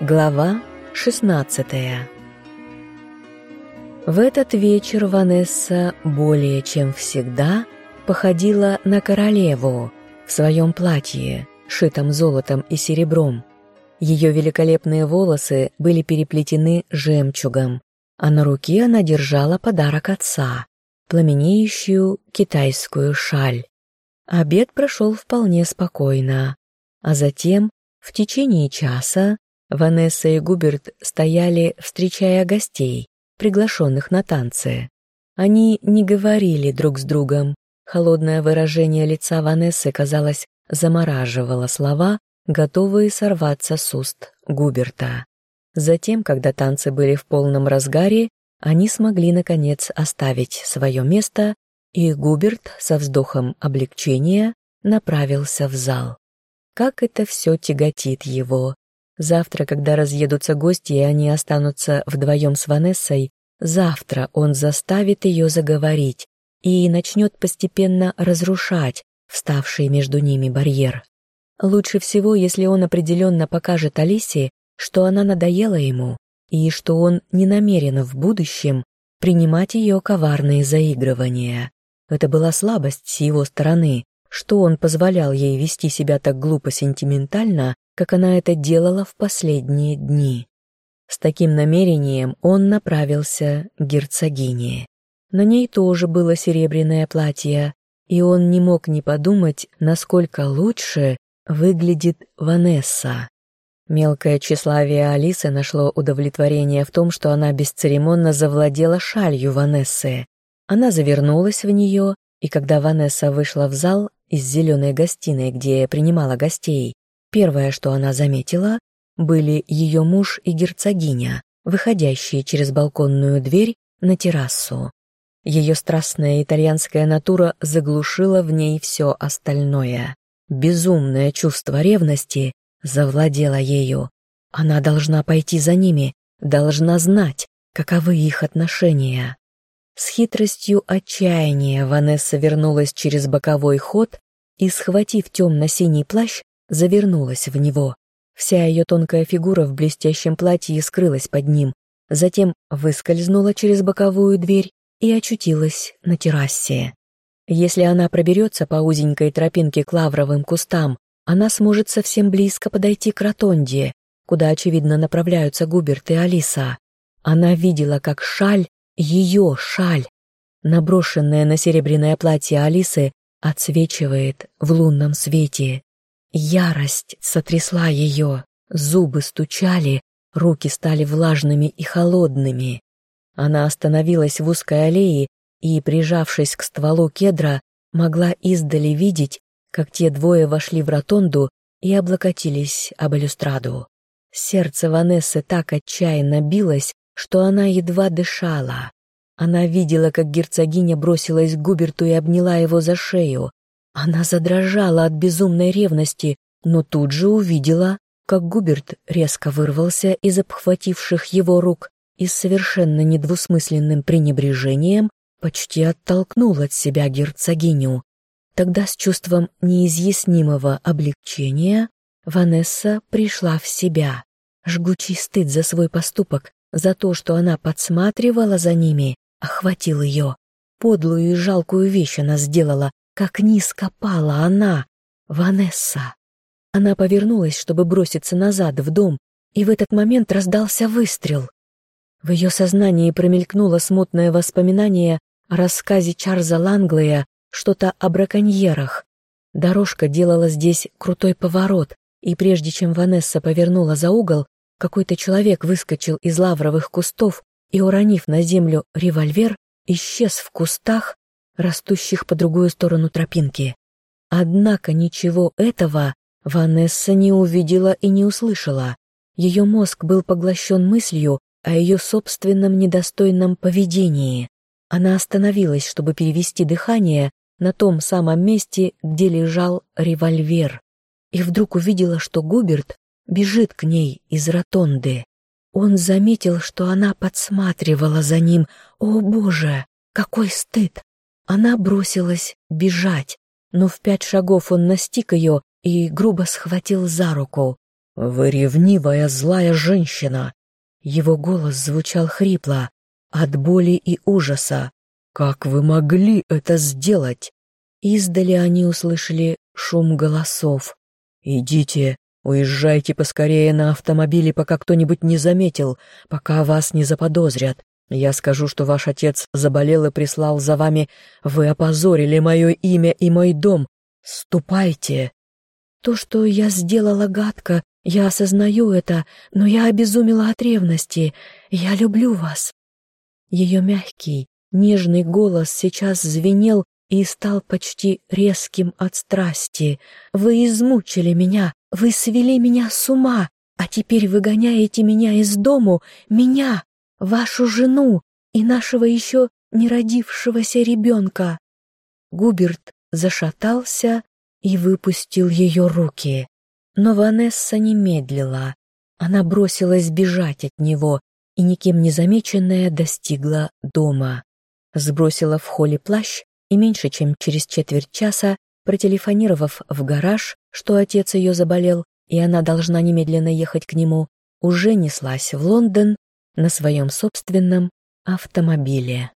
Глава 16 В этот вечер Ванесса более чем всегда походила на королеву в своем платье, шитом золотом и серебром. Ее великолепные волосы были переплетены жемчугом, а на руке она держала подарок отца – пламенеющую китайскую шаль. Обед прошел вполне спокойно, а затем, в течение часа, Ванесса и Губерт стояли, встречая гостей, приглашенных на танцы. Они не говорили друг с другом. Холодное выражение лица Ванессы, казалось, замораживало слова, готовые сорваться с уст Губерта. Затем, когда танцы были в полном разгаре, они смогли, наконец, оставить свое место, и Губерт со вздохом облегчения направился в зал. Как это все тяготит его, Завтра, когда разъедутся гости, и они останутся вдвоем с Ванессой, завтра он заставит ее заговорить и начнет постепенно разрушать вставший между ними барьер. Лучше всего, если он определенно покажет Алисе, что она надоела ему, и что он не намерен в будущем принимать ее коварные заигрывания. Это была слабость с его стороны, что он позволял ей вести себя так глупо сентиментально как она это делала в последние дни. С таким намерением он направился к герцогине. На ней тоже было серебряное платье, и он не мог не подумать, насколько лучше выглядит Ванесса. Мелкое тщеславие Алисы нашло удовлетворение в том, что она бесцеремонно завладела шалью Ванессы. Она завернулась в нее, и когда Ванесса вышла в зал из зеленой гостиной, где принимала гостей, Первое, что она заметила, были ее муж и герцогиня, выходящие через балконную дверь на террасу. Ее страстная итальянская натура заглушила в ней все остальное. Безумное чувство ревности завладело ею. Она должна пойти за ними, должна знать, каковы их отношения. С хитростью отчаяния Ванесса вернулась через боковой ход и, схватив темно-синий плащ, завернулась в него. Вся ее тонкая фигура в блестящем платье скрылась под ним, затем выскользнула через боковую дверь и очутилась на террасе. Если она проберется по узенькой тропинке к лавровым кустам, она сможет совсем близко подойти к ротонде, куда, очевидно, направляются Губерт и Алиса. Она видела, как шаль, ее шаль, наброшенная на серебряное платье Алисы, отсвечивает в лунном свете. Ярость сотрясла ее, зубы стучали, руки стали влажными и холодными. Она остановилась в узкой аллее и, прижавшись к стволу кедра, могла издали видеть, как те двое вошли в ротонду и облокотились об балюстраду. Сердце Ванессы так отчаянно билось, что она едва дышала. Она видела, как герцогиня бросилась к Губерту и обняла его за шею. Она задрожала от безумной ревности, но тут же увидела, как Губерт резко вырвался из обхвативших его рук и с совершенно недвусмысленным пренебрежением почти оттолкнул от себя герцогиню. Тогда с чувством неизъяснимого облегчения Ванесса пришла в себя. Жгучий стыд за свой поступок, за то, что она подсматривала за ними, охватил ее. Подлую и жалкую вещь она сделала, как низко пала она, Ванесса. Она повернулась, чтобы броситься назад в дом, и в этот момент раздался выстрел. В ее сознании промелькнуло смутное воспоминание о рассказе Чарльза Ланглея что-то о браконьерах. Дорожка делала здесь крутой поворот, и прежде чем Ванесса повернула за угол, какой-то человек выскочил из лавровых кустов и, уронив на землю револьвер, исчез в кустах, растущих по другую сторону тропинки. Однако ничего этого Ванесса не увидела и не услышала. Ее мозг был поглощен мыслью о ее собственном недостойном поведении. Она остановилась, чтобы перевести дыхание на том самом месте, где лежал револьвер, и вдруг увидела, что Губерт бежит к ней из ротонды. Он заметил, что она подсматривала за ним. О, Боже, какой стыд! Она бросилась бежать, но в пять шагов он настиг ее и грубо схватил за руку. «Вы ревнивая злая женщина!» Его голос звучал хрипло, от боли и ужаса. «Как вы могли это сделать?» Издали они услышали шум голосов. «Идите, уезжайте поскорее на автомобиле, пока кто-нибудь не заметил, пока вас не заподозрят. Я скажу, что ваш отец заболел и прислал за вами. Вы опозорили мое имя и мой дом. Ступайте!» То, что я сделала гадко, я осознаю это, но я обезумела от ревности. Я люблю вас. Ее мягкий, нежный голос сейчас звенел и стал почти резким от страсти. Вы измучили меня, вы свели меня с ума, а теперь выгоняете меня из дому, меня, вашу жену и нашего еще не родившегося ребенка. Губерт зашатался и выпустил ее руки. Но Ванесса не медлила. Она бросилась бежать от него и, никем не замеченная, достигла дома. Сбросила в холле плащ и меньше чем через четверть часа, протелефонировав в гараж, что отец ее заболел, и она должна немедленно ехать к нему, уже неслась в Лондон на своем собственном автомобиле.